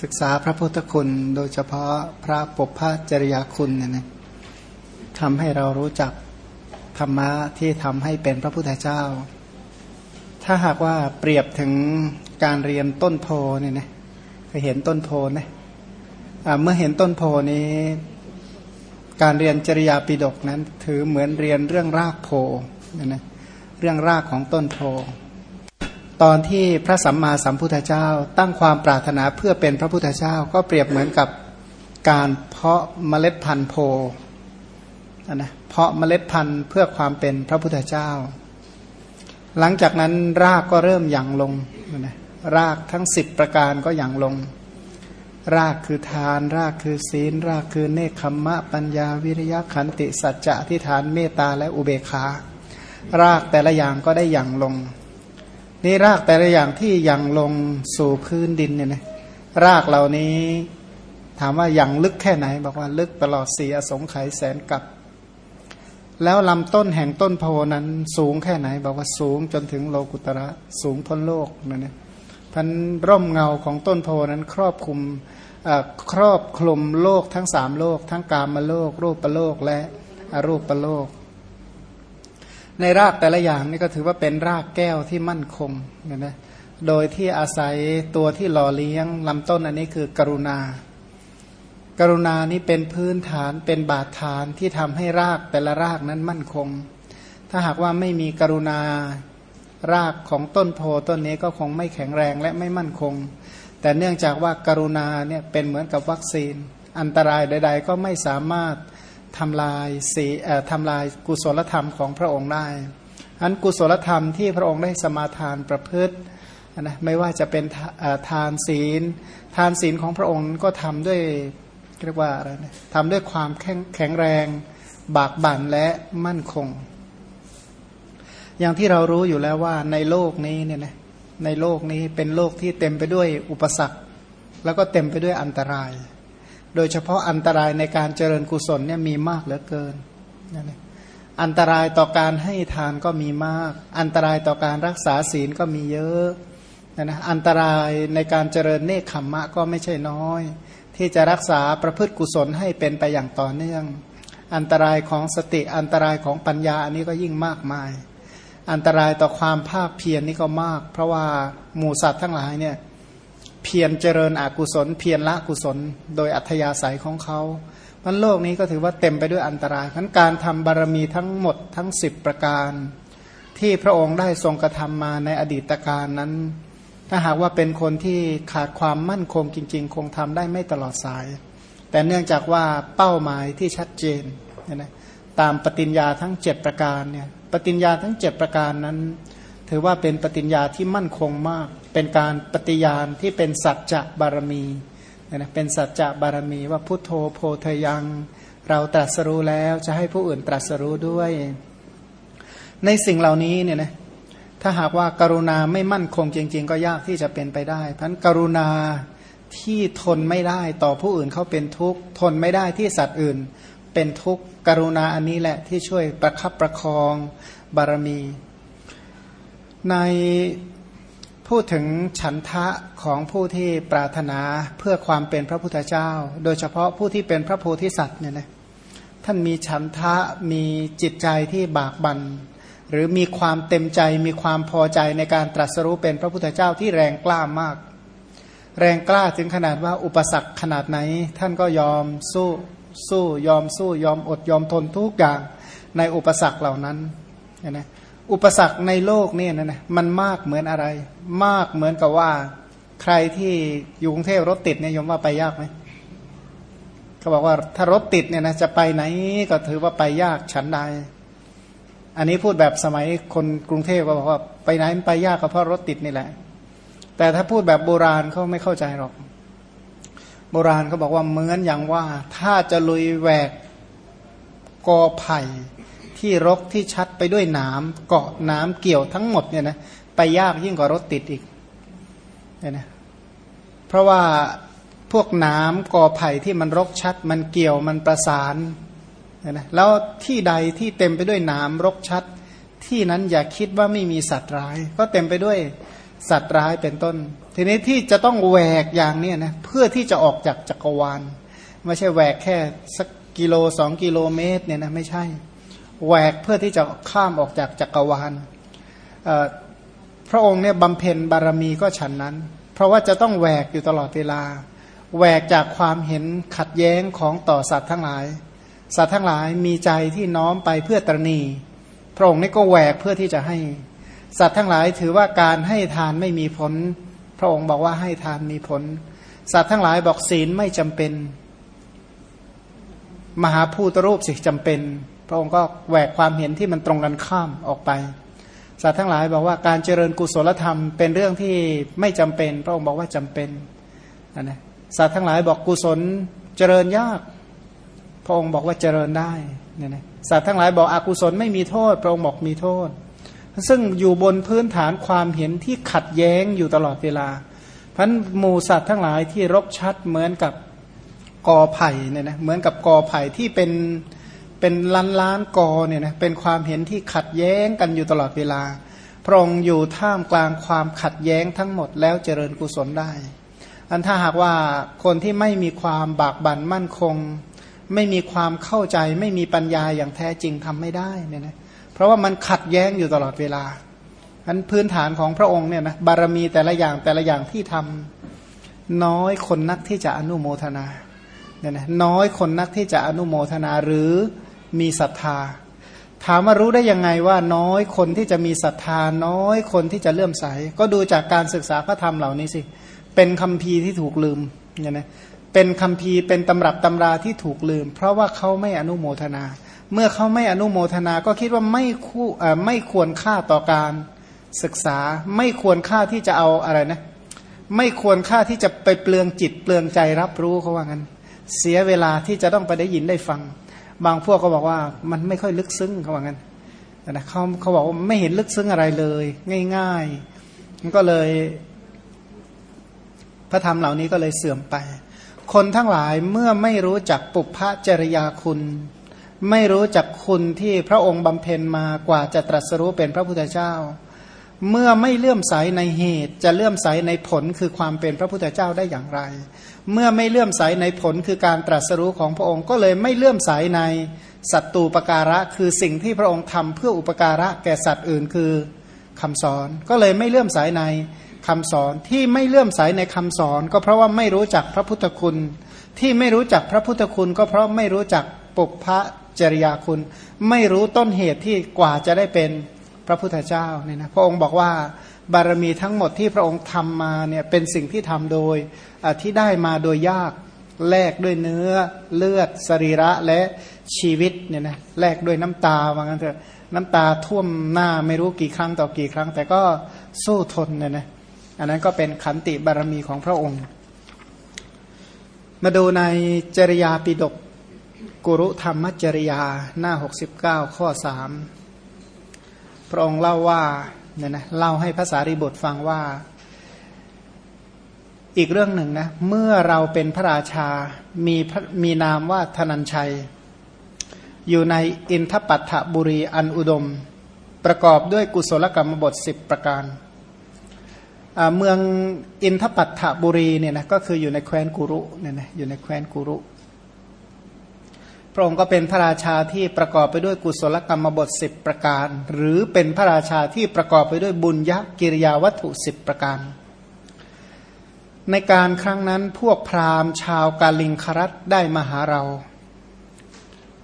ศึกษาพระพุทธคุณโดยเฉพาะพระปกพระจริยาคุณเนี่ยนะทำให้เรารู้จักธรรมะที่ทำให้เป็นพระพุทธเจ้า ถ้าหากว่าเปรียบถึงการเรียนต้นโพเนี่ยนะเคยเห็นต้นโพนะเมื่อเห็นต้นโพนี้ การเรียนจริยาปิดกนั้น ถือเหมือนเรียนเรื่องรากโพเนี่ยนะเรื่องรากของต้นโพ ตอนที่พระสัมมาสัมพุทธเจ้า ตั้งความปรารถนาเพื่อเป็นพระพุทธเจ้าก็เปรียบเหมือนกับการเพาะเมล็ดพันธุ์โพนะเพาะเมล็ดพันธุ์เพื่อความเป็นพระพุทธเจ้า หลังจากนั้นรากก็เริ่มหยั่งลงนะรากทั้งสิบประการก็หยั่งลง รากคือทาน รากคือศีล รากคือเนคขมมะปัญญาวิริยะขันติสัจจะที่ฐานเมตตาและอุเบกขา รากแต่ละอย่างก็ได้หยั่งลง นี่รากแต่ละอย่างที่ยังลงสู่พื้นดินเนี่ยนะรากเหล่านี้ถามว่ายังลึกแค่ไหน บอกว่าลึกตลอดสี่อสงไขยแสนกับ แล้วลำต้นแห่งต้นโพนั้นสูงแค่ไหน บอกว่าสูงจนถึงโลกุตระสูงพ้นโลกนั่นนะพันร่มเงาของต้นโพนั้นครอบคลุมครอบคลุมโลกทั้งสามโลก ทั้งกามโลก รูปโลกและอรูปโลก ในรากแต่ละอย่างนี่ก็ถือว่าเป็นรากแก้วที่มั่นคงนะนะโดยที่อาศัยตัวที่หล่อเลี้ยงลำต้นอันนี้คือกรุณา กรุณานี้เป็นพื้นฐานเป็นบาดฐานที่ทำให้รากแต่ละรากนั้นมั่นคง ถ้าหากว่าไม่มีกรุณารากของต้นโพต้นนี้ก็คงไม่แข็งแรงและไม่มั่นคง แต่เนื่องจากว่าการุณาเนี่ยเป็นเหมือนกับวัคซีน อันตรายใด ๆ ก็ไม่สามารถ ทำลายสีทำลายกุศลธรรมของพระองค์ได้อันกุศลธรรมที่พระองค์ได้สมาทานประพฤตินะไม่ว่าจะเป็นทานศีล ทานศีลของพระองค์ก็ทำด้วยเรียกว่าอะไรนะทำด้วยความแข็งแข็งแรง บากบั่นและมั่นคง อย่างที่เรารู้อยู่แล้วว่าในโลกนี้เนี่ยนะในโลกนี้เป็นโลกที่เต็มไปด้วยอุปสรรค แล้วก็เต็มไปด้วยอันตราย โดยเฉพาะอันตรายในการเจริญกุศลเนี่ยมีมากเหลือเกินนั่นเองอันตรายต่อการให้ทานก็มีมาก อันตรายต่อการรักษาศีลก็มีเยอะนะอันตรายในการเจริญเนคขมมะก็ไม่ใช่น้อย ที่จะรักษาประพฤติกุศลให้เป็นไปอย่างต่อเนื่อง อันตรายของสติอันตรายของปัญญาอันนี้ก็ยิ่งมากมาย อันตรายต่อความภาคเพียรนนี่ก็มาก เพราะว่าหมู่สัตว์ทั้งหลายเนี่ย เพียรเจริญอกุศล เพียรละกุศล โดยอัธยาศัยของเขามันโลกนี้ก็ถือว่าเต็มไปด้วยอันตรายทั้นการทำบารมีทั้งหมดทั้งสิบประการ ที่พระองค์ได้ทรงกระทำมาในอดีตการนั้น ถ้าหากว่าเป็นคนที่ขาดความมั่นคงจริง ๆ คงทำได้ไม่ตลอดสาย แต่เนื่องจากว่าเป้าหมายที่ชัดเจนนะตามปฏิญญาทั้งเจ็ดประการเนี่ยปฏิญญาทั้งเจ็ดประการนั้น ถือว่าเป็นปฏิญญาที่มั่นคงมาก เป็นการปฏิญาณที่เป็นสัจจะบารมีนะเป็นสัจจะบารมีว่าพุทโธโพธยัง เราตรัสรู้แล้วจะให้ผู้อื่นตรัสรู้ด้วย ในสิ่งเหล่านี้เนี่ยนะถ้าหากว่าการุณาไม่มั่นคงจริง ๆ ก็ยากที่จะเป็นไปได้พราะกรุณาที่ทนไม่ได้ต่อผู้อื่นเขาเป็นทุกข์ทนไม่ได้ที่สัตว์อื่น เป็นทุกข์กรุณาอันนี้แหละที่ช่วยประคับประคองบารมี ใน พูดถึงฉันทะของผู้ที่ปรารถนาเพื่อความเป็นพระพุทธเจ้า โดยเฉพาะผู้ที่เป็นพระโพธิสัตว์เนี่ยนะท่านมีฉันทะมีจิตใจที่บากบัน่นหรือมีความเต็มใจมีความพอใจในการตรัสรู้เป็นพระพุทธเจ้าที่แรงกล้ามาก แรงกล้าถึงขนาดว่าอุปสรรคขนาดไหน ท่านก็ยอมสู้สู้ยอมสู้ยอมอดยอมทนทุกอย่างในอุปสรรคเหล่านั้นนะ อุปสรรคในโลกนี่นะนะมันมากเหมือนอะไร มากเหมือนกับว่า ใครที่อยู่กรุงเทพรถติดเนี่ยยมว่าไปยากไหมเขาบอกว่าถ้ารถติดเนี่ยนะจะไปไหนก็ถือว่าไปยากฉันใดอันนี้พูดแบบสมัยคนกรุงเทพก็บอกว่าไปไหนไปยากก็เพราะรถติดนี่แหละ แต่ถ้าพูดแบบโบราณเขาไม่เข้าใจหรอก โบราณเขาบอกว่าเหมือนอย่างว่า ถ้าจะลุยแหวกกอไผ่ ที่รกที่ชัดไปด้วยน้ำเกาะน้ำเกี่ยวทั้งหมดเนี่ยนะไปยากยิ่งกว่ารถติดอีกเนี่ยนะเพราะว่าพวกน้ำกอไผ่ที่มันรกชัด มันเกี่ยวมันประสานเนี่ยนะแล้วที่ใดที่เต็มไปด้วยน้ำรกชัด ที่นั้นอย่าคิดว่าไม่มีสัตว์ร้าย ก็เต็มไปด้วยสัตว์ร้ายเป็นต้น ทีนี้ที่จะต้องแหวกอย่างเนี้นะเพื่อที่จะออกจากจักรวาล ไม่ใช่แหวกแค่สักกิโลสองกิโลเมตรเนี่ยนะไม่ใช่ แหวกเพื่อที่จะข้ามออกจากจักรวาลพระองค์เนี่ยบำเพ็ญบารมีก็ฉันนั้น เพราะว่าจะต้องแหวกอยู่ตลอดเวลาแหวกจากความเห็นขัดแย้งของต่อสัตว์ทั้งหลาย สัตว์ทั้งหลายมีใจที่น้อมไปเพื่อตรณี พระองค์นี่ก็แหวกเพื่อที่จะให้ สัตว์ทั้งหลายถือว่าการให้ทานไม่มีผล พระองค์บอกว่าให้ทานมีผล สัตว์ทั้งหลายบอกศีลไม่จำเป็น มหาภูตรูปสิจำเป็น พระองค์ก็แหวกความเห็นที่มันตรงกันข้ามออกไป สัตว์ทั้งหลายบอกว่าการเจริญกุศลธรรมเป็นเรื่องที่ไม่จำเป็น พระองค์บอกว่าจำเป็นนะสัตว์ทั้งหลายบอกกุศลเจริญยาก พระองค์บอกว่าเจริญได้เนี่ยนะสัตว์ทั้งหลายบอกอกุศลไม่มีโทษ พระองค์บอกมีโทษ ซึ่งอยู่บนพื้นฐานความเห็นที่ขัดแย้งอยู่ตลอดเวลาพันหมูสัตว์ทั้งหลายที่รบชัดเหมือนกับกอไผ่เนี่ยนะเหมือนกับกอไผ่ที่เป็น เป็นล้านล้านกอเนี่ยนะเป็นความเห็นที่ขัดแย้งกันอยู่ตลอดเวลา พระองค์อยู่ท่ามกลางความขัดแย้งทั้งหมดแล้วเจริญกุศลได้ อันถ้าหากว่าคนที่ไม่มีความบากบั่นมั่นคง ไม่มีความเข้าใจ ไม่มีปัญญาอย่างแท้จริงทำไม่ได้เนี่ยนะเพราะว่ามันขัดแย้งอยู่ตลอดเวลาอันพื้นฐานของพระองค์เนี่ยนะบารมีแต่ละอย่างแต่ละอย่างที่ทำน้อยคนนักที่จะอนุโมทนาเนี่ยนะน้อยคนนักที่จะอนุโมทนาหรือ มีศรัทธา ถามว่ารู้ได้ยังไงว่าน้อยคนที่จะมีศรัทธาน้อยคนที่จะเลื่อมใส ก็ดูจากการศึกษาพระธรรมเหล่านี้สิ เป็นคำพีที่ถูกลืมเนี่ยนะเป็นคำพีเป็นตำรับตำราที่ถูกลืม เพราะว่าเขาไม่อนุโมทนา เมื่อเขาไม่อนุโมทนาก็คิดว่าไม่คู่ไม่ควรค่าต่อการศึกษา ไม่ควรค่าที่จะเอาอะไรนะไม่ควรค่าที่จะไปเปลืองจิตเปลืองใจรับรู้เขาว่างั้น เสียเวลาที่จะต้องไปได้ยินได้ฟัง บางพวกก็บอกว่ามันไม่ค่อยลึกซึ้งเขาว่างั้นนะเขาเขาบอกว่าไม่เห็นลึกซึ้งอะไรเลย ง่ายๆมันก็เลย พระธรรมเหล่านี้ก็เลยเสื่อมไป คนทั้งหลายเมื่อไม่รู้จักปุพพจริยาคุณ ไม่รู้จักคุณที่พระองค์บำเพ็ญมากว่าจะตรัสรู้เป็นพระพุทธเจ้า เมื่อไม่เลื่อมใสในเหตุ จะเลื่อมใสในผลคือความเป็นพระพุทธเจ้าได้อย่างไร เมื่อไม่เลื่อมใสในผลคือการตรัสรู้ของพระองค์ก็เลยไม่เลื่อมใสในสัตตูปการะ คือสิ่งที่พระองค์ทำเพื่ออุปการะแก่สัตว์อื่นคือคำสอน ก็เลยไม่เลื่อมใสในคำสอนที่ไม่เลื่อมใสในคำสอน ก็เพราะว่าไม่รู้จักพระพุทธคุณ ที่ไม่รู้จักพระพุทธคุณ ก็เพราะไม่รู้จักปุพพจริยาคุณ ไม่รู้ต้นเหตุที่กว่าจะได้เป็นพระพุทธเจ้าเนี่ยนะพระองค์บอกว่า บารมีทั้งหมดที่พระองค์ทำมาเนี่ยเป็นสิ่งที่ทำโดยที่ได้มาโดยยากแลกด้วยเนื้อเลือดสรีระและชีวิตเนี่ยนะแลกด้วยน้ำตาว่างั้นเถอะน้ำตาท่วมหน้าไม่รู้กี่ครั้งต่อกี่ครั้ง แต่ก็สู้ทนเนี่ยนะอันนั้นก็เป็นขันติบารมีของพระองค์ มาดูในจริยาปิดกกุรุธรรมจริยาหน้า 69 ข้อ 3 พระองค์เล่าว่า เนี่ยนะเล่าให้ภาษาริบทฟังว่า อีกเรื่องหนึ่งนะเมื่อเราเป็นพระราชามีมีนามว่าธนัญชัย อยู่ในอินทปัตถบุรีอันอุดม ประกอบด้วยกุศลกรรมบทสิบประการเมืองอินทปัตถบุรีเนี่ยนะก็คืออยู่ในแคว้นกุรุเนี่ยนะอยู่ในแคว้นกุรุ พระองค์ก็เป็นพระราชาที่ประกอบไปด้วยกุศลกรรมบทสิบประการ หรือเป็นพระราชาที่ประกอบไปด้วยบุญยกิริยาวัตถุสิบประการ ในการครั้งนั้นพวกพราหมณ์ชาวกาลิงครัตได้มาหาเรา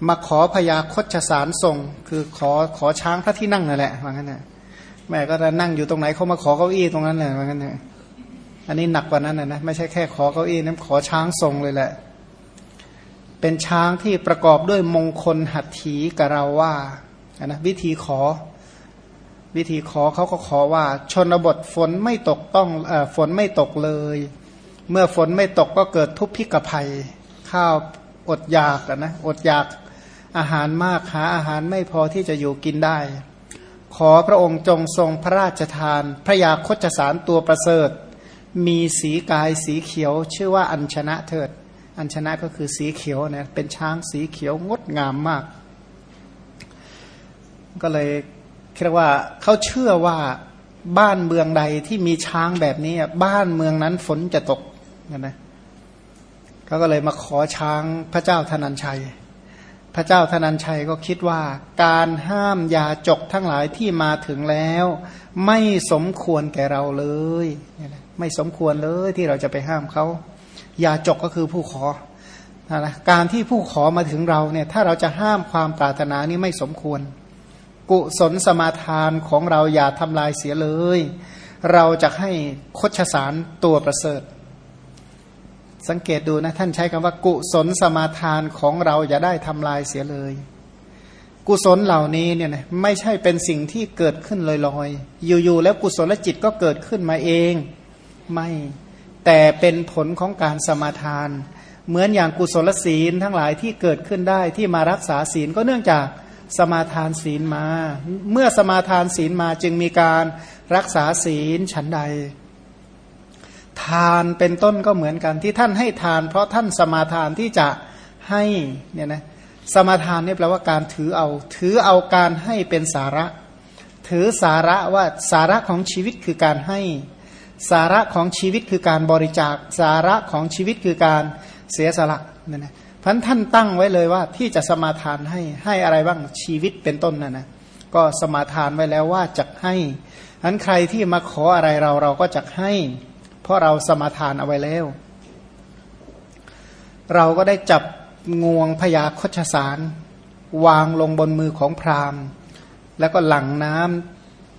มาขอพยาคตสารส่งคือขอขอช้างพระที่นั่งนั่นแหละว่างั้นนะแม่ก็จะนั่งอยู่ตรงไหนเขามาขอเก้าอี้ตรงนั้นเลยว่างั้นเถอะอันนี้หนักกว่านั้นนะไม่ใช่แค่ขอเก้าอี้นั้นขอช้างทรงเลยแหละ เป็นช้างที่ประกอบด้วยมงคลหัตถีกเราว่านะวิธีขอ วิธีขอเขาก็ขอว่า ชนบทฝนไม่ตกต้องอฝนไม่ตกเลย เมื่อฝนไม่ตกก็เกิดทุพพิกภัย ข้าวอดอยากนะอดอยากอาหารมากหาอาหารไม่พอที่จะอยู่กินได้ ขอพระองค์จงทรงพระราชทาน พระยาคชสารตัวประเสริฐ มีสีกายสีเขียวชื่อว่าอัญชนะเถิด อัญชนะก็คือสีเขียวนะเป็นช้างสีเขียวงดงามมาก ก็เลยเรียกว่าเขาเชื่อว่าบ้านเมืองใดที่มีช้างแบบนี้บ้านเมืองนั้นฝนจะตกนะเขาก็เลยมาขอช้างพระเจ้าธนัญชัย พระเจ้าธนัญชัยก็คิดว่าการห้ามยาจกทั้งหลายที่มาถึงแล้ว ไม่สมควรแก่เราเลย ไม่สมควรเลยที่เราจะไปห้ามเขา ยาจกก็คือผู้ขอนะการที่ผู้ขอมาถึงเราเนี่ยถ้าเราจะห้ามความปรารถนานี้ไม่สมควร กุศลสมาทานของเราอย่าทำลายเสียเลย เราจะให้คดชสารตัวประเสริฐ สังเกตดูนะท่านใช้คำว่า กุศลสมาทานของเราอย่าได้ทำลายเสียเลย กุศลเหล่านี้เนี่ยนะไม่ใช่เป็นสิ่งที่เกิดขึ้นลอยๆอยู่ๆแล้วกุศลจิตก็เกิดขึ้นมาเองไม่ แต่เป็นผลของการสมาทาน เหมือนอย่างกุศลศีลทั้งหลายที่เกิดขึ้นได้ที่มารักษาศีลก็เนื่องจากสมาทานศีลมา เมื่อสมาทานศีลมาจึงมีการรักษาศีลฉันใด ทานเป็นต้นก็เหมือนกันที่ท่านให้ทาน เพราะท่านสมาทานที่จะให้เนี่ยนะสมาทานนี่แปลว่าการถือเอา ถือเอาการให้เป็นสาระ ถือสาระว่าสาระของชีวิตคือการให้ สาระของชีวิตคือการบริจาคสาระของชีวิตคือการเสียสละนั่นนะพันท่านตั้งไว้เลยว่าที่จะสมาทานให้ให้อะไรบ้างชีวิตเป็นต้นนั่นนะก็สมาทานไว้แล้วว่าจะให้อันใครที่มาขออะไรเราเราก็จะให้ เพราะเราสมาทานเอาไว้แล้ว เราก็ได้จับงวงพยาคชสาร วางลงบนมือของพราหมณ์ แล้วก็หลั่งน้ำ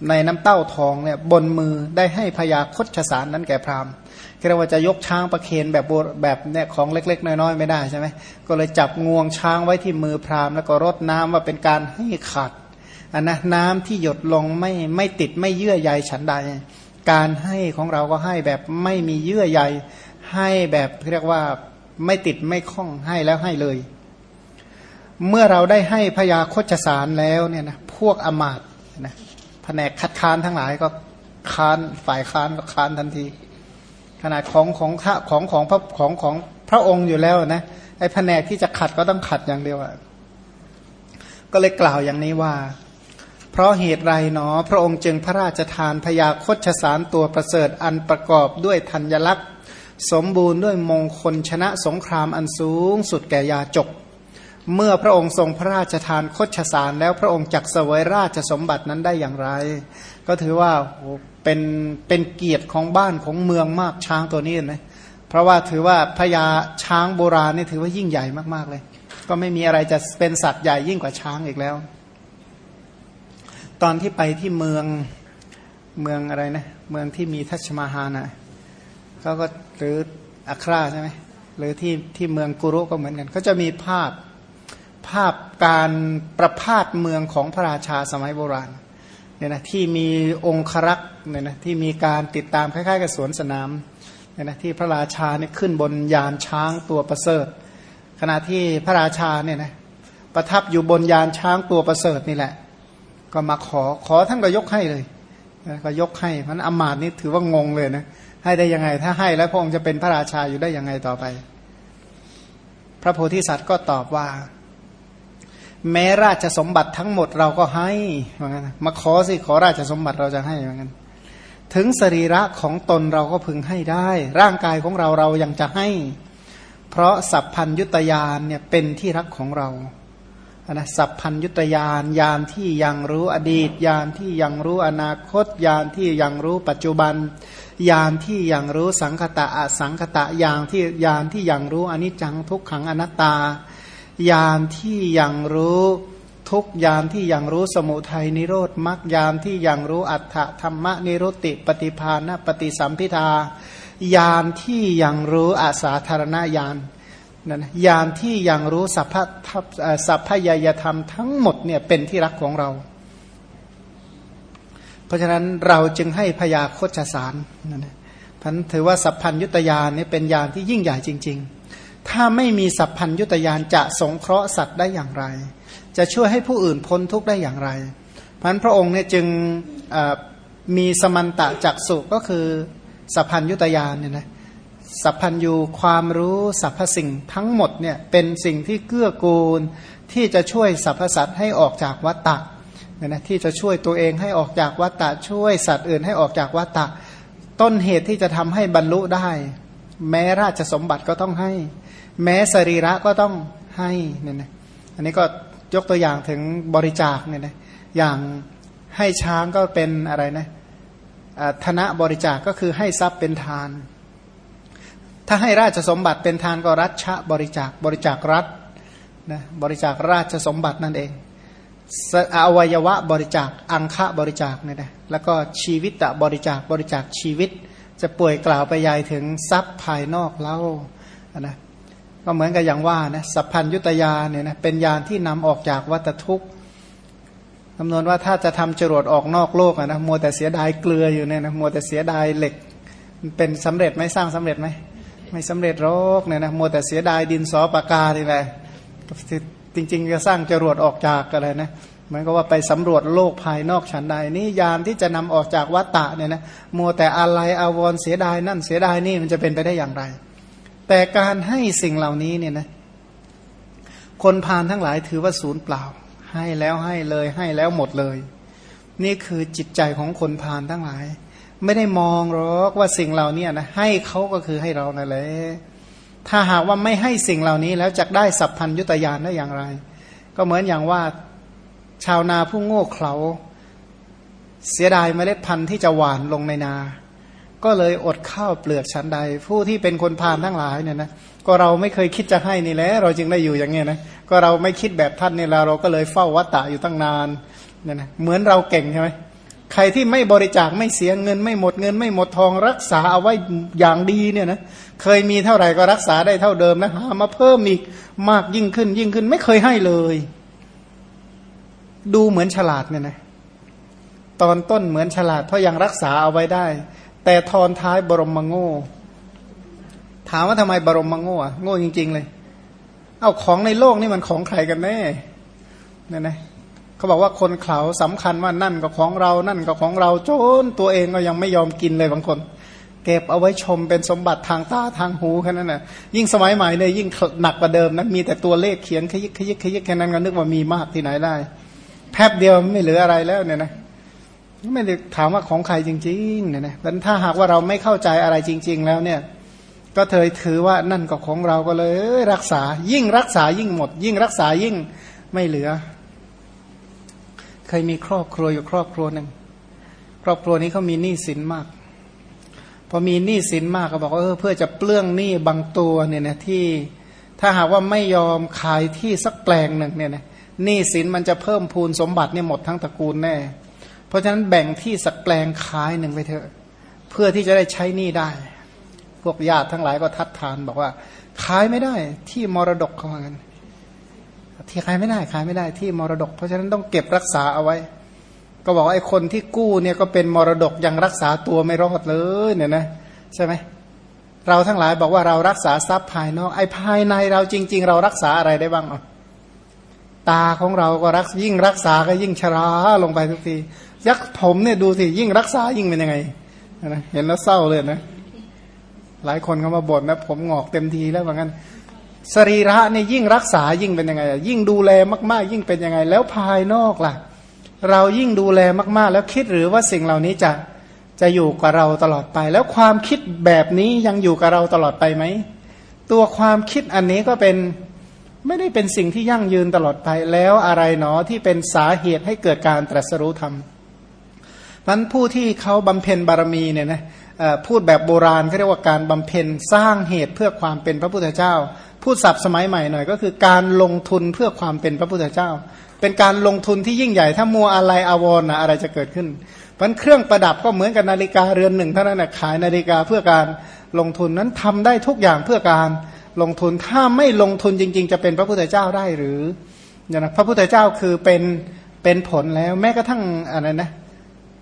ในน้ำเต้าทองเนี่ยบนมือได้ให้พยาคชสารนั้นแก่พราหมณ์เรียกว่าจะยกช้างประเคนแบบแบบเนี่ยของเล็ก ๆ น้อยๆไม่ได้ใช่ไหมก็เลยจับงวงช้างไว้ที่มือพราหมณ์แล้วก็รดน้ำว่าเป็นการให้ขาดอันนะน้ำที่หยดลงไม่ไม่ติดไม่เยื่อใยฉันใด การให้ของเราก็ให้แบบไม่มีเยื่อใยให้แบบเรียกว่าไม่ติดไม่คล้องให้แล้วให้เลย เมื่อเราได้ให้พยาคชสารแล้วเนี่ยนะพวกอมาตนะ แผนกคัดค้านทั้งหลายก็ค้านฝ่ายค้านก็ค้านทันที ขนาดของของของของพระของของพระองค์อยู่แล้วนะไอ้แผนกที่จะขัดก็ต้องขัดอย่างเดียวอะก็เลยกล่าวอย่างนี้ว่า เพราะเหตุไรเนอ พระองค์จึงพระราชทานพยาคชสารตัวประเสริฐอันประกอบด้วยธัญลักษณ์ สมบูรณ์ด้วยมงคลชนะสงครามอันสูงสุดแก่ยาจก เมื่อพระองค์ทรงพระราชทานคดชสารแล้วพระองค์จักเสวยราชสมบัตินั้นได้อย่างไร ก็ถือว่าเป็นเป็นเกียรติของบ้านของเมืองมากช้างตัวนี้นะเพราะว่าถือว่าพญาช้างโบราณนี่ถือว่ายิ่งใหญ่มากๆเลย ก็ไม่มีอะไรจะเป็นสัตว์ใหญ่ยิ่งกว่าช้างอีกแล้ว ตอนที่ไปที่เมืองเมืองอะไรนะ เมืองที่มีทัชมาฮานะเขาก็หรืออัคราใช่ไหมหรือที่ที่เมืองกุรุก็เหมือนกันเขาจะมีภาพ ภาพการประพาสเมืองของพระราชาสมัยโบราณเนี่ยนะที่มีองครักษ์เนี่ยนะที่มีการติดตามคล้ายๆกับสวนสนามเนี่ยนะที่พระราชาเนี่ยขึ้นบนยานช้างตัวประเสริฐ ขณะที่พระราชาเนี่ยนะประทับอยู่บนยานช้างตัวประเสริฐนี่แหละ ก็มาขอขอท่านก็ยกให้เลยก็ยกให้มันอมาตนี่ถือว่างงเลยนะให้ได้ยังไง ถ้าให้แล้วพระองค์จะเป็นพระราชาอยู่ได้ยังไงต่อไป พระโพธิสัตว์ก็ตอบว่า แม้ราชสมบัติทั้งหมดเราก็ให้เหมือนกันมาขอสิขอราชสมบัติเราจะให้เหมือนกันถึงสรีระของตนเราก็พึงให้ได้ ร่างกายของเราเรายังจะให้ เพราะสัพพัญยุตยานเนี่ยเป็นที่รักของเรานะสัพพัญยุตยานยานที่ยังรู้อดีตยานที่ยังรู้อนาคตยานที่ยังรู้ปัจจุบันยานที่ยังรู้สังคตะอสังคตะยานที่ยานที่ยังรู้อนิจจังทุกขังอนัตตา ยานที่ยังรู้ทุกยานที่ยังรู้สมุทัยนิโรธมรรคยานที่ยังรู้อัฏฐธรรมนิรุติปฏิภาณปฏิสัมพิทายานที่ยังรู้อาสาธารณญาณนั่นยานที่ยังรู้สัพพสัพพยยธรรมทั้งหมดเนี่ยเป็นที่รักของเรา เพราะฉะนั้นเราจึงให้พยาโคชสารนั่นพันถือว่าสัพพัญยุตยานนี่เป็นยานที่ยิ่งใหญ่จริง ๆ ถ้าไม่มีสัพพัญยุตยานจะสงเคราะห์สัตว์ได้อย่างไร จะช่วยให้ผู้อื่นพ้นทุกข์ได้อย่างไรพันพระองค์เนี่ยจึงมีสมันตะจักสุก็คือสัพพัญยุตยานเนี่ยนะสัพพัญยูความรู้สรรพสิ่งทั้งหมดเนี่ยเป็นสิ่งที่เกื้อกูล ที่จะช่วยสรรพสัตว์ให้ออกจากวัฏฏะเนี่ยนะที่จะช่วยตัวเองให้ออกจากวัฏฏะช่วยสัตว์อื่นให้ออกจากวัฏฏะต้นเหตุที่จะทำให้บรรลุได้ แม้ราชสมบัติก็ต้องให้ แม้สรีระก็ต้องให้เนี่ยนะอันนี้ก็ยกตัวอย่างถึงบริจาคเนี่ยนะอย่างให้ช้างก็เป็นอะไรนะธนะบริจาคก็คือให้ทรัพย์เป็นทาน ถ้าให้ราชสมบัติเป็นทานก็รัชบริจาคบริจาครัฐนะบริจาคราชสมบัตินั่นเองอวัยวะบริจาคอังคะบริจาคเนี่ยนะแล้วก็ชีวิตตะบริจาคบริจาคชีวิต จะป่วยกล่าวไปยายถึงทรัพย์ภายนอกเล่านะก็เหมือนกับอย่างว่านะสัพพัญยุตยาเนี่ยนะเป็นยานที่นำออกจากวัตทุกข์คำนวณว่าถ้าจะทำจรวดออกนอกโลกนะมัวแต่เสียดายเกลืออยู่เนี่ยนะมัวแต่เสียดายเหล็กเป็นสำเร็จไหมสร้างสำเร็จไหมไม่สำเร็จโรคเนี่ยนะมัวแต่เสียดายดินสอปากกาที่แหละจริงๆจะสร้างจรวดออกจากอะไรนะ มือนกับว่าไปสำรวจโลกภายนอกฉันใดนี่ยานที่จะนำออกจากวัตตะเนี่ยนะมัวแต่อะไรอาวรเสียดายนั่นเสียดายนี่มันจะเป็นไปได้อย่างไร แต่การให้สิ่งเหล่านี้เนี่ยนะคนพานทั้งหลายถือว่าศูนย์เปล่า ให้แล้วให้เลยให้แล้วหมดเลย นี่คือจิตใจของคนพานทั้งหลาย ไม่ได้มองหรอกว่าสิ่งเหล่านี้นะให้เขาก็คือให้เรานั่นแหละถ้าหากว่าไม่ให้สิ่งเหล่านี้แล้วจะได้สัพพัญยุตยานได้อย่างไร ก็เหมือนอย่างว่า ชาวนาผู้โง่เขลาเสียดายเมล็ดพันธุ์ที่จะหวานลงในนา ก็เลยอดข้าวเปลือกชั้นใด ผู้ที่เป็นคนพานทั้งหลายเนี่ยนะก็เราไม่เคยคิดจะให้นี่แหละเราจึงได้อยู่อย่างเงี้ยนะก็เราไม่คิดแบบท่านนี่เราเราก็เลยเฝ้าวัตตะอยู่ตั้งนานเนี่ยนะเหมือนเราเก่งใช่ไหมใครที่ไม่บริจาคไม่เสียเงิน ไม่หมดเงิน ไม่หมดทองรักษาเอาไว้อย่างดีเนี่ยนะเคยมีเท่าไหร่ก็รักษาได้เท่าเดิมนะหามาเพิ่มอีกมากยิ่งขึ้นยิ่งขึ้นไม่เคยให้เลย ดูเหมือนฉลาดเนี่ยนะตอนต้นเหมือนฉลาด เพราะยังรักษาเอาไว้ได้ แต่ทอนท้ายบรมมโง่ ถามว่าทำไมบรมมโง่อะโง่จริง ๆ เลย เอาของในโลกนี่มันของใครกันแน่เนี่ยนะเขาบอกว่าคนเขาสำคัญว่านั่นก็ของเรา นั่นก็ของเราจนตัวเองก็ยังไม่ยอมกินเลยบางคน เก็บเอาไว้ชมเป็นสมบัติทางตาทางหูแค่นั้นนะยิ่งสมัยใหม่เนี่ยยิ่งหนักกว่าเดิมนะมีแต่ตัวเลขเขียนขยิกขยิกขยิกแค่นั้นก็นึกว่ามีมากที่ไหนได้ แป๊บเดียวไม่เหลืออะไรแล้วเนี่ยนะไม่ได้ถามว่าของใครจริงๆเนี่ยนะแต่ถ้าหากว่าเราไม่เข้าใจอะไรจริง ๆ แล้วเนี่ย ก็เธอถือว่านั่นก็ของเราก็เลยรักษา ยิ่งรักษายิ่งหมด ยิ่งรักษายิ่งไม่เหลือ เคยมีครอบครัวอยู่ครอบครัวหนึ่งครอบครัวนี้เขามีหนี้สินมาก พอมีหนี้สินมากก็บอกเออเพื่อจะเปลื้องหนี้บางตัวเนี่ยนะที่ถ้าหากว่าไม่ยอมขายที่สักแปลงหนึ่งเนี่ยนะ หนี้สินมันจะเพิ่มพูนสมบัติเนี่ยหมดทั้งตระกูลแน่ เพราะฉะนั้นแบ่งที่สักแปลงขายหนึ่งไปเถอะเพื่อที่จะได้ใช้หนี้ได้ พวกญาติทั้งหลายก็ทัดทานบอกว่า ขายไม่ได้ที่มรดกเขาเหมือนกันที่ขายไม่ได้ขายไม่ได้ที่มรดก เพราะฉะนั้นต้องเก็บรักษาเอาไว้ ก็บอกไอ้คนที่กู้เนี่ยก็เป็นมรดกยังรักษาตัวไม่รอดเลยเนี่ยนะใช่ไหมเราทั้งหลายบอกว่าเรารักษาทรัพย์ภายนอกไอ้ภายในเราจริง ๆ เรารักษาอะไรได้บ้างอะ ตาของเราก็รักยิ่งรักษาก็ยิ่งชราลงไปทุกทียักษ์ผมเนี่ยดูสิยิ่งรักษายิ่งเป็นยังไงนะเห็นแล้วเศร้าเลยนะ หลายคนเขามาบ่นนะผมงอกเต็มทีแล้วเหมือนกันสรีระเนี่ยยิ่งรักษายิ่งเป็นยังไง ยิ่งดูแลมาก ๆ ยิ่งเป็นยังไง แล้วภายนอกล่ะ เรายิ่งดูแลมาก ๆ แล้วคิดหรือว่าสิ่งเหล่านี้จะจะอยู่กับเราตลอดไป แล้วความคิดแบบนี้ยังอยู่กับเราตลอดไปไหมตัวความคิดอันนี้ก็เป็น ไม่ได้เป็นสิ่งที่ยั่งยืนตลอดไปแล้วอะไรเนาะที่เป็นสาเหตุให้เกิดการตรัสรู้ธรรมมันผู้ที่เขาบำเพ็ญบารมีเนี่ยนะพูดแบบโบราณเขาเรียกว่าการบำเพ็ญสร้างเหตุเพื่อความเป็นพระพุทธเจ้า พูดศัพท์สมัยใหม่หน่อย ก็คือการลงทุนเพื่อความเป็นพระพุทธเจ้า เป็นการลงทุนที่ยิ่งใหญ่ถ้ามัวอะไรอาวรนะอะไรจะเกิดขึ้นเพราะเครื่องประดับก็เหมือนกับนาฬิกาเรือนหนึ่งเท่านั้นนะขายนาฬิกาเพื่อการลงทุนนั้นทำได้ทุกอย่างเพื่อการ ลงทุนถ้าไม่ลงทุนจริง ๆ จะเป็นพระพุทธเจ้าได้หรือเนี่ยนะพระพุทธเจ้าคือเป็นเป็นผลแล้วแม้กระทั่งอะไรนะ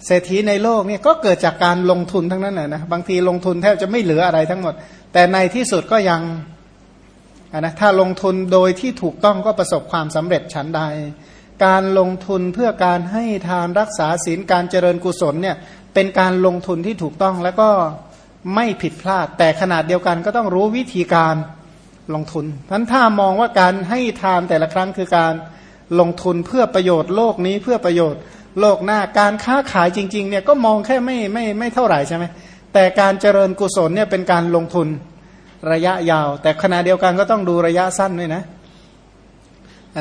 เศรษฐีในโลกเนี่ยก็เกิดจากการลงทุนทั้งนั้นนะบางทีลงทุนแทบจะไม่เหลืออะไรทั้งหมด แต่ในที่สุดก็ยังนะถ้าลงทุนโดยที่ถูกต้องก็ประสบความสำเร็จฉันใด การลงทุนเพื่อการให้ทานรักษาศีลการเจริญกุศลเนี่ยเป็นการลงทุนที่ถูกต้องแล้วก็ไม่ผิดพลาด แต่ขนาดเดียวกันก็ต้องรู้วิธีการ ลงทุนนั้นถ้ามองว่าการให้ทานแต่ละครั้งคือการลงทุนเพื่อประโยชน์โลกนี้เพื่อประโยชน์โลกหน้าการค้าขายจริงๆเนี่ยก็มองแค่ไม่ไม่ไม่เท่าไหร่ใช่ไหมแต่การเจริญกุศลเนี่ยเป็นการลงทุนระยะยาว แต่ขณะเดียวกันก็ต้องดูระยะสั้นด้วยนะ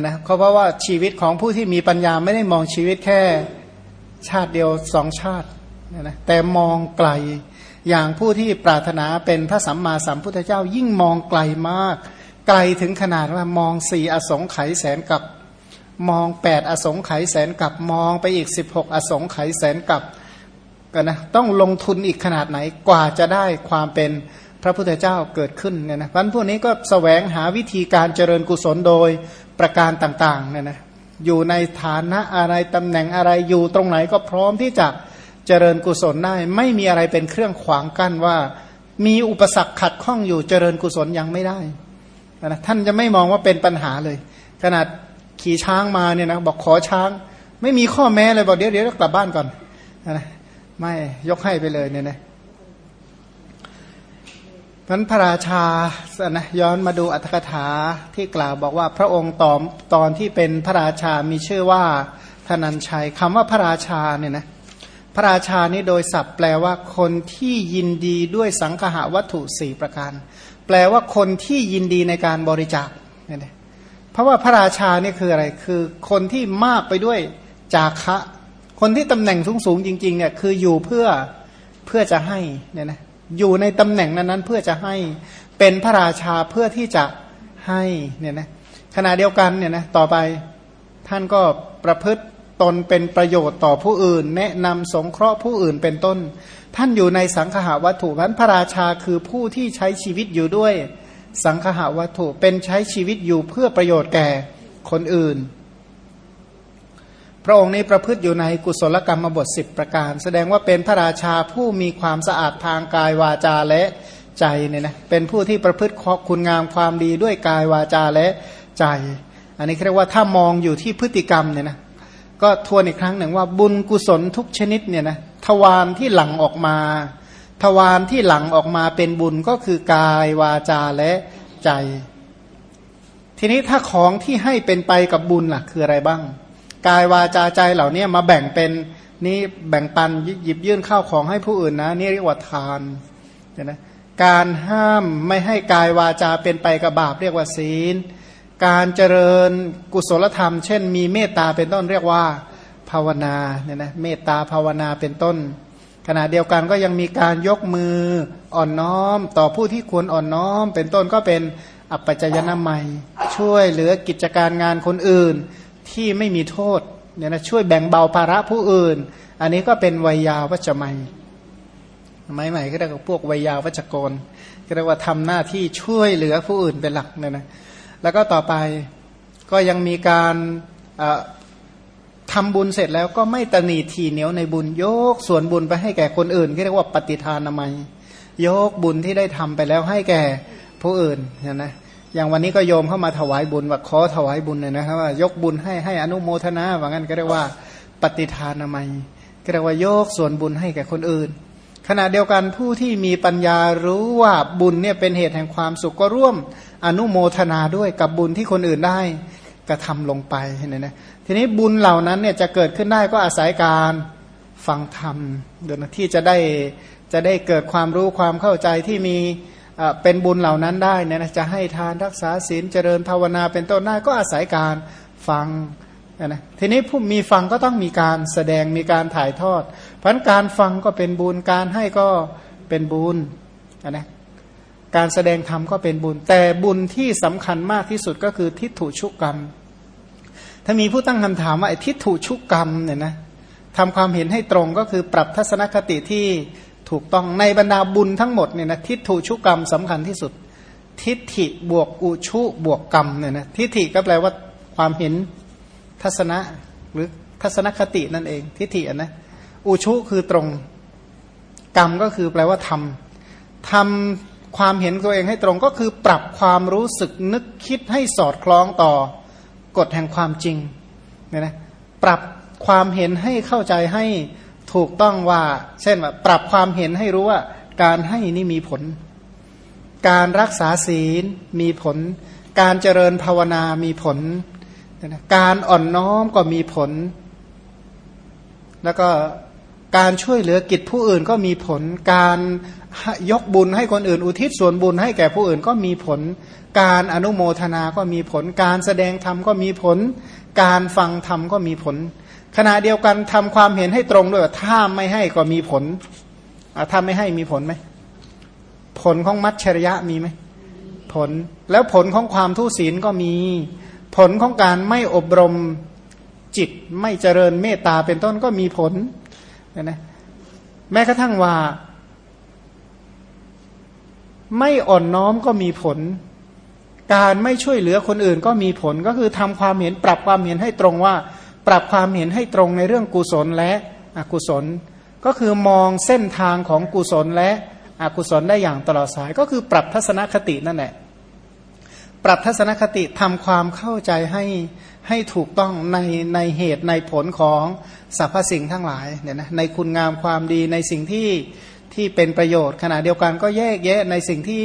นะเพราะว่าชีวิตของผู้ที่มีปัญญาไม่ได้มองชีวิตแค่ชาติเดียวสองชาตินะแต่มองไกล อย่างผู้ที่ปรารถนาเป็นพระสัมมาสัมพุทธเจ้ายิ่งมองไกลมาก ไกลถึงขนาดว่ามองสี่อสงไขยแสนกับมองแปดอสงไขยแสนกับมองไปอีกสิบหกอสงไขยแสนกับกันนะต้องลงทุนอีกขนาดไหนกว่าจะได้ความเป็นพระพุทธเจ้าเกิดขึ้นเนี่ยนะวันพวกนี้ก็สแสวงหาวิธีการเจริญกุศลโดยประการต่างๆเนี่ยนะอยู่ในฐานะอะไรตำแหน่งอะไรอยู่ตรงไหนก็พร้อมที่จะ เจริญกุศลได้ ไม่มีอะไรเป็นเครื่องขวางกั้นว่า มีอุปสรรคขัดข้องอยู่เจริญกุศลยังไม่ได้นะท่านจะไม่มองว่าเป็นปัญหาเลย ขนาดขี่ช้างมาเนี่ยนะบอกขอช้าง ไม่มีข้อแม้เลยบอกเดี๋ยวเดี๋ยวกลับบ้านก่อนนะไม่ยกให้ไปเลยเนี่ยนะนั้นพระราชานะย้อนมาดูอัตถกถาที่กล่าวบอกว่าพระองค์ตอนตอนที่เป็นพระราชามีชื่อว่าธนัญชัยคำว่าพระราชาเนี่ยนะ พระราชานี่โดยศัพท์แปลว่าคนที่ยินดีด้วยสังหาวัตถุสี่ประการ แปลว่าคนที่ยินดีในการบริจาคเนี่ยนะเพราะว่าพระราชานี่คืออะไรคือคนที่มากไปด้วยจาคะ คนที่ตำแหน่งสูงๆจริงๆเนี่ยคืออยู่เพื่อเพื่อจะให้เนี่ยนะอยู่ในตำแหน่งนั้นๆเพื่อจะให้เป็นพระราชาเพื่อที่จะให้เนี่ยนะขณะเดียวกันเนี่ยนะต่อไปท่านก็ประพฤติ ตนเป็นประโยชน์ต่อผู้อื่น แนะนำสงเคราะห์ผู้อื่นเป็นต้น ท่านอยู่ในสังคหาวัตถุนั้นพระราชาคือผู้ที่ใช้ชีวิตอยู่ด้วย สังคหาวัตถุเป็นใช้ชีวิตอยู่เพื่อประโยชน์แก่คนอื่น พระองค์นี้ประพฤติอยู่ในกุศลกรรมบทสิบประการ แสดงว่าเป็นพระราชาผู้มีความสะอาดทางกายวาจาและใจเนี่ยนะเป็นผู้ที่ประพฤติคุณงามความดีด้วยกายวาจาและใจ อันนี้เรียกว่าถ้ามองอยู่ที่พฤติกรรมเนี่ยนะ ก็ทวนอีกครั้งหนึ่งว่าบุญกุศลทุกชนิดเนี่ยนะทวารที่หลั่งออกมา ทวารที่หลั่งออกมาเป็นบุญก็คือกายวาจาและใจ ทีนี้ถ้าของที่ให้เป็นไปกับบุญล่ะคืออะไรบ้าง กายวาจาใจเหล่านี้มาแบ่งเป็นนี่แบ่งปันหยิบยื่นข้าวของให้ผู้อื่นนะนี่เรียกว่าทานเห็นไหมการห้ามไม่ให้กายวาจาเป็นไปกับบาปเรียกว่าศีล การเจริญกุศลธรรม เช่น มีเมตตาเป็นต้นเรียกว่าภาวนาเนี่ยนะเมตตาภาวนาเป็นต้น ขณะเดียวกันก็ยังมีการยกมืออ่อนน้อม ต่อผู้ที่ควรอ่อนน้อม เป็นต้นก็เป็นอัปปัจจยนามัย ช่วยเหลือกิจการงานคนอื่นที่ไม่มีโทษเนี่ยนะช่วยแบ่งเบาภาระผู้อื่น อันนี้ก็เป็นวัยยาวัจไมยไม้ใหม่ก็เรียกว่าพวกวัยยาวัจกรก็เรียกว่าทำหน้าที่ช่วยเหลือผู้อื่นเป็นหลักเนี่ยนะ แล้วก็ต่อไปก็ยังมีการทำบุญเสร็จแล้วก็ไม่ตนีทีเหนียวในบุญยกส่วนบุญไปให้แก่คนอื่นที่เรียกว่าปฏิทานามัยยกบุญที่ได้ทำไปแล้วให้แก่ผู้อื่นเห็นไหมอย่างวันนี้ก็โยมเข้ามาถวายบุญว่าขอถวายบุญเนี่ยนะครับว่ายกบุญให้ให้อนุโมทนาว่างั้นก็เรียกว่าปฏิทานามัยก็เรียกว่ายกส่วนบุญให้แก่คนอื่น ขณะเดียวกันผู้ที่มีปัญญารู้ว่าบุญเนี่ยเป็นเหตุแห่งความสุขก็ร่วมอนุโมทนาด้วยกับบุญที่คนอื่นได้กระทาลงไปเห็นไหมทีนี้บุญเหล่านั้นเนี่ยจะเกิดขึ้นได้ก็อาศัยการฟังธรรมเดี๋ยวนที่จะได้จะได้เกิดความรู้ความเข้าใจที่มีเป็นบุญเหล่านั้นได้เนี่ยนะจะให้ทานรักษาศีลเจริญภาวนาเป็นต้นได้ก็อาศัยการฟัง นะทีนี้ผู้มีฟังก็ต้องมีการแสดงมีการถ่ายทอด เพราะการฟังก็เป็นบุญการให้ก็เป็นบุญนะการแสดงธรรมก็เป็นบุญ แต่บุญที่สำคัญมากที่สุดก็คือทิฏฐุชุกกรรม ถ้ามีผู้ตั้งคำถามว่าทิฏฐุชุกกรรมเนี่ยนะทำความเห็นให้ตรงก็คือปรับทัศนคติที่ถูกต้องในบรรดาบุญทั้งหมดเนี่ยนะทิฏฐุชุกรรมสำคัญที่สุด ทิฏฐิบวกอุชุบวกกรรมเนี่ยนะทิฏฐิก็แปลว่าความเห็น ทัศนะหรือทัศนคตินั่นเอง ทิฏฐินะอุชุคือตรง กรรมก็คือแปลว่าทำทำความเห็นตัวเองให้ตรงก็คือปรับความรู้สึกนึกคิดให้สอดคล้องต่อกฎแห่งความจริงเนี่ยนะปรับความเห็นให้เข้าใจให้ถูกต้องว่า เช่นว่าปรับความเห็นให้รู้ว่า การให้นี่มีผล การรักษาศีลมีผล การเจริญภาวนามีผล การอ่อนน้อมก็มีผล แล้วก็การช่วยเหลือกิจผู้อื่นก็มีผล การยกบุญให้คนอื่น อุทิศส่วนบุญให้แก่ผู้อื่นก็มีผล การอนุโมทนาก็มีผล การแสดงธรรมก็มีผล การฟังธรรมก็มีผล ขณะเดียวกันทำความเห็นให้ตรงด้วยถ้าไม่ให้ก็มีผลถ้าไม่ให้มีผลไหมผลของมัชชริยะมีไหมผลแล้วผลของความทุศีลก็มี ผลของการไม่อบรมจิตไม่เจริญเมตตาเป็นต้นก็มีผลนะแม้กระทั่งว่า ไม่อ่อนน้อมก็มีผล การไม่ช่วยเหลือคนอื่นก็มีผลก็คือทำความเห็นปรับความเห็นให้ตรงว่า ปรับความเห็นให้ตรงในเรื่องกุศลและอกุศล ก็คือมองเส้นทางของกุศลและอกุศลได้อย่างตลอดสาย ก็คือปรับทัศนคตินั่นแหละ ปรับทัศนคติทำความเข้าใจให้ให้ถูกต้องในในเหตุในผลของสรรพสิ่งทั้งหลายเนี่ยนะในคุณงามความดีในสิ่งที่ที่เป็นประโยชน์ ขณะเดียวกันก็แยกแยะในสิ่งที่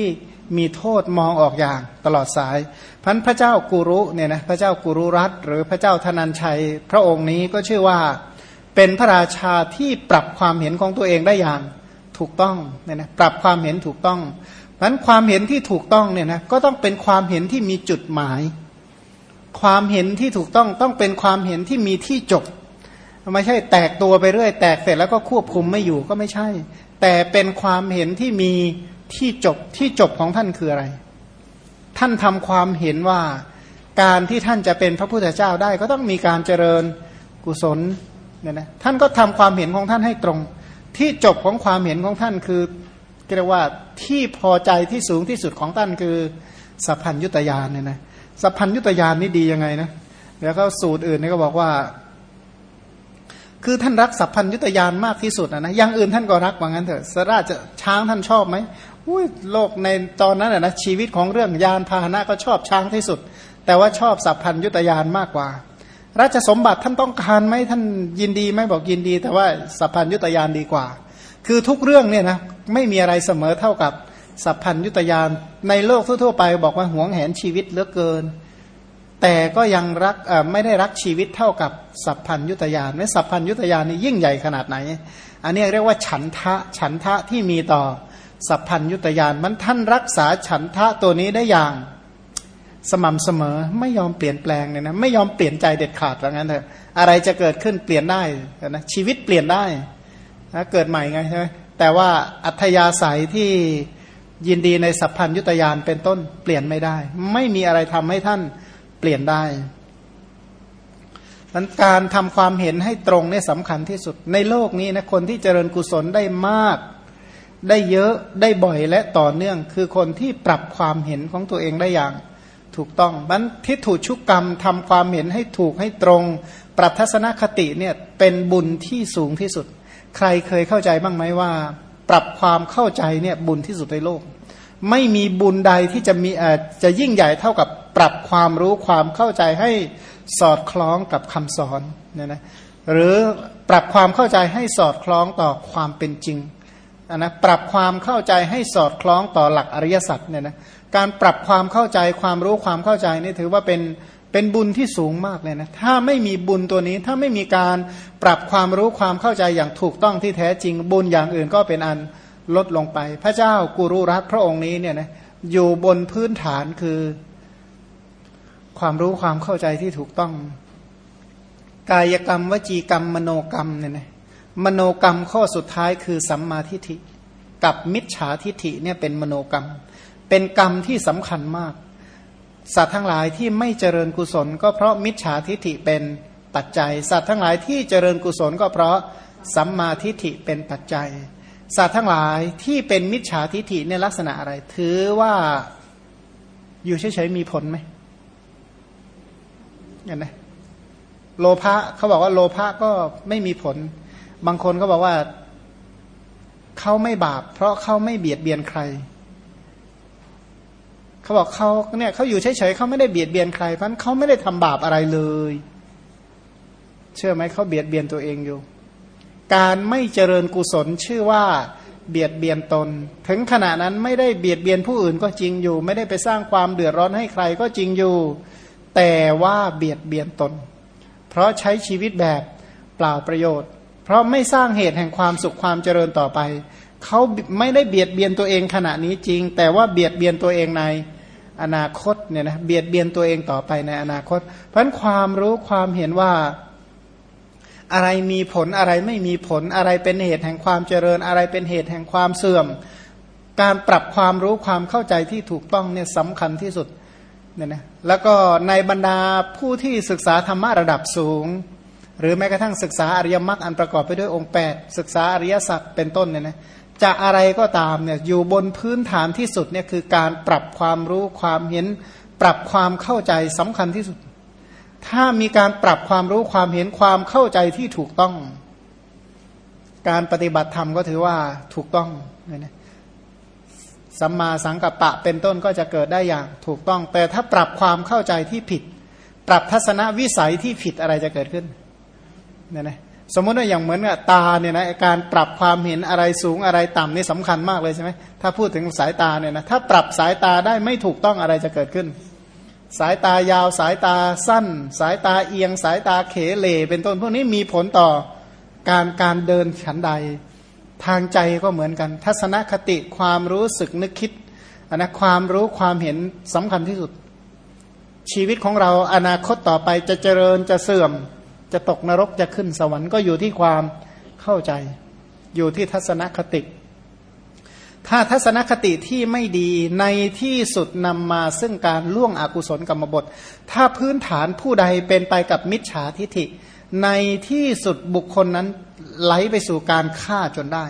มีโทษมองออกอย่างตลอดสายพันพระเจ้ากุรุเนี่ยนะพระเจ้ากุรุรัตหรือพระเจ้าธนัญชัย พระองค์นี้ก็ชื่อว่าเป็นพระราชาที่ปรับความเห็นของตัวเองได้อย่างถูกต้องเนี่ยนะปรับความเห็นถูกต้อง พันความเห็นที่ถูกต้องเนี่ยนะก็ต้องเป็นความเห็นที่มีจุดหมาย ความเห็นที่ถูกต้องต้องเป็นความเห็นที่มีที่จบไม่ใช่แตกตัวไปเรื่อย แตกเสร็จแล้วก็ควบคุมไม่อยู่ก็ไม่ใช่ แต่เป็นความเห็นที่มีที่จบที่จบของท่านคืออะไร ท่านทำความเห็นว่าการที่ท่านจะเป็นพระพุทธเจ้าได้ก็ต้องมีการเจริญกุศลเนี่ยนะท่านก็ทำความเห็นของท่านให้ตรง ที่จบของความเห็นของท่านคือ เรียกว่าที่พอใจที่สูงที่สุดของท่านคือสัพพัญยุตยานเนี่ยนะสัพพัญยุตยานนี่ดียังไงนะแล้วก็สูตรอื่นนี่ก็บอกว่า คือท่านรักสัพพัญยุตยานมากที่สุดนะอย่างอื่นท่านก็รักว่างั้นเถอะสราจะช้างท่านชอบไหมอุ้ยโลกในตอนนั้นนะชีวิตของเรื่องยานพาหนะก็ชอบช้างที่สุด แต่ว่าชอบสัพพัญยุตยานมากกว่า ราชสมบัติท่านต้องการไหมท่านยินดีไหมบอกยินดี แต่ว่าสัพพัญยุตยานดีกว่า คือทุกเรื่องเนี่ยนะไม่มีอะไรเสมอเท่ากับสัพพัญยุตยานในโลกทั่วๆไปบอกว่าหวงแหนชีวิตเหลือเกิน แต่ก็ยังรักไม่ได้รักชีวิตเท่ากับสัพพัญยุตยานไม่สัพพัญยุตยานนี่ยิ่งใหญ่ขนาดไหน อันนี้เรียกว่าฉันทะฉันทะที่มีต่อสัพพัญยุตยานมันท่านรักษาฉันทะตัวนี้ได้อย่างสม่ำเสมอไม่ยอมเปลี่ยนแปลงเลยนะไม่ยอมเปลี่ยนใจเด็ดขาดว่างั้นเถอะอะไรจะเกิดขึ้นเปลี่ยนได้นะชีวิตเปลี่ยนได้ เกิดใหม่ไงใช่ไหมแต่ว่าอัธยาศัยที่ยินดีในสัพพัญยุตยานเป็นต้นเปลี่ยนไม่ได้ ไม่มีอะไรทำให้ท่านเปลี่ยนได้นั้นการทำความเห็นให้ตรงเนี่ยสำคัญที่สุดในโลกนี้นะคนที่เจริญกุศลได้มาก ได้เยอะได้บ่อยและต่อเนื่อง คือคนที่ปรับความเห็นของตัวเองได้อย่าง ถูกต้องมันทิฏฐุชุกกรรมทำความเห็นให้ถูกให้ตรง ปรับทัศนคติเนี่ยเป็นบุญที่สูงที่สุด ใครเคยเข้าใจบ้างไหมว่า ปรับความเข้าใจเนี่ยบุญที่สุดในโลก ไม่มีบุญใดที่จะมีจะยิ่งใหญ่เท่ากับปรับความรู้ความเข้าใจให้สอดคล้องกับคำสอนเนี่ยนะหรือปรับความเข้าใจให้สอดคล้องต่อความเป็นจริงนะปรับความเข้าใจให้สอดคล้องต่อหลักอริยสัจเนี่ยนะการปรับความเข้าใจความรู้ความเข้าใจนี่ถือว่าเป็น เป็นบุญที่สูงมากเลยนะ ถ้าไม่มีบุญตัวนี้ ถ้าไม่มีการปรับความรู้ความเข้าใจอย่างถูกต้องที่แท้จริง บุญอย่างอื่นก็เป็นอันลดลงไป พระเจ้ากุรุรัตพระองค์นี้เนี่ยนะอยู่บนพื้นฐานคือ ความรู้ความเข้าใจที่ถูกต้อง กายกรรม วจีกรรม มโนกรรมเนี่ยนะมโนกรรมข้อสุดท้ายคือสัมมาทิฏฐิ กับมิจฉาทิฏฐิเนี่ยเป็นมโนกรรม เป็นกรรมที่สำคัญมาก สัตว์ทั้งหลายที่ไม่เจริญกุศล ก็เพราะมิจฉาทิฐิเป็นปัจจัย สัตว์ทั้งหลายที่เจริญกุศล ก็เพราะสัมมาทิฐิเป็นปัจจัย สัตว์ทั้งหลายที่เป็นมิจฉาทิฐิในลักษณะอะไร ถือว่าอยู่เฉยๆมีผลไหมเห็นไหมโลภะเขาบอกว่าโลภะก็ไม่มีผล บางคนก็บอกว่าเขาไม่บาป เพราะเขาไม่เบียดเบียนใคร เขาบอกเขาเนี่ยเขาอยู่เฉยๆเขาไม่ได้เบียดเบียนใครเพราะเขาไม่ได้ทำบาปอะไรเลย เชื่อไหมเขาเบียดเบียนตัวเองอยู่ การไม่เจริญกุศลชื่อว่าเบียดเบียนตน ถึงขณะนั้นไม่ได้เบียดเบียนผู้อื่นก็จริงอยู่ ไม่ได้ไปสร้างความเดือดร้อนให้ใครก็จริงอยู่ แต่ว่าเบียดเบียนตน เพราะใช้ชีวิตแบบเปล่าประโยชน์ เพราะไม่สร้างเหตุแห่งความสุขความเจริญต่อไปเขาไม่ได้เบียดเบียนตัวเองขณะนี้จริง แต่ว่าเบียดเบียนตัวเองใน อนาคตเนี่ยนะเบียดเบียนตัวเองต่อไปในอนาคต เพราะฉะนั้นความรู้ความเห็นว่าอะไรมีผลอะไรไม่มีผลอะไรเป็นเหตุแห่งความเจริญ อะไรเป็นเหตุแห่งความเสื่อม การปรับความรู้ความเข้าใจที่ถูกต้องเนี่ยสำคัญที่สุดเนี่ยนะแล้วก็ในบรรดาผู้ที่ศึกษาธรรมะระดับสูง หรือแม้กระทั่งศึกษาอริยมรรคอันประกอบไปด้วยองค์ 8 ศึกษาอริยสัจเป็นต้นเนี่ยนะ จะอะไรก็ตามเนี่ยอยู่บนพื้นฐานที่สุดเนี่ยคือการปรับความรู้ความเห็น ปรับความเข้าใจสำคัญที่สุด ถ้ามีการปรับความรู้ความเห็นความเข้าใจที่ถูกต้อง การปฏิบัติธรรมก็ถือว่าถูกต้องเนี่ยนะสัมมาสังกัปปะเป็นต้นก็จะเกิดได้อย่างถูกต้อง แต่ถ้าปรับความเข้าใจที่ผิด ปรับทัศนวิสัยที่ผิดอะไรจะเกิดขึ้นเนี่ยนะ สมมติว่าอย่างเหมือนกับตาเนี่ยนะการปรับความเห็นอะไรสูงอะไรต่ำนี่สำคัญมากเลยใช่ไหมถ้าพูดถึงสายตาเนี่ยนะถ้าปรับสายตาได้ไม่ถูกต้องอะไรจะเกิดขึ้น สายตายาวสายตาสั้น สายตาเอียง สายตาเขเหลเป็นต้นพวกนี้มีผลต่อการการเดินฉันใด ทางใจก็เหมือนกัน ทัศนคติความรู้สึกนึกคิดอันนะความรู้ความเห็นสำคัญที่สุด ชีวิตของเราอนาคตต่อไปจะเจริญจะเสื่อม จะตกนรกจะขึ้นสวรรค์ก็อยู่ที่ความเข้าใจ อยู่ที่ทัศนคติ ถ้าทัศนคติที่ไม่ดีในที่สุดนำมาซึ่งการล่วงอกุศลกรรมบท ถ้าพื้นฐานผู้ใดเป็นไปกับมิจฉาทิฐิ ในที่สุดบุคคลนั้นไหลไปสู่การฆ่าจนได้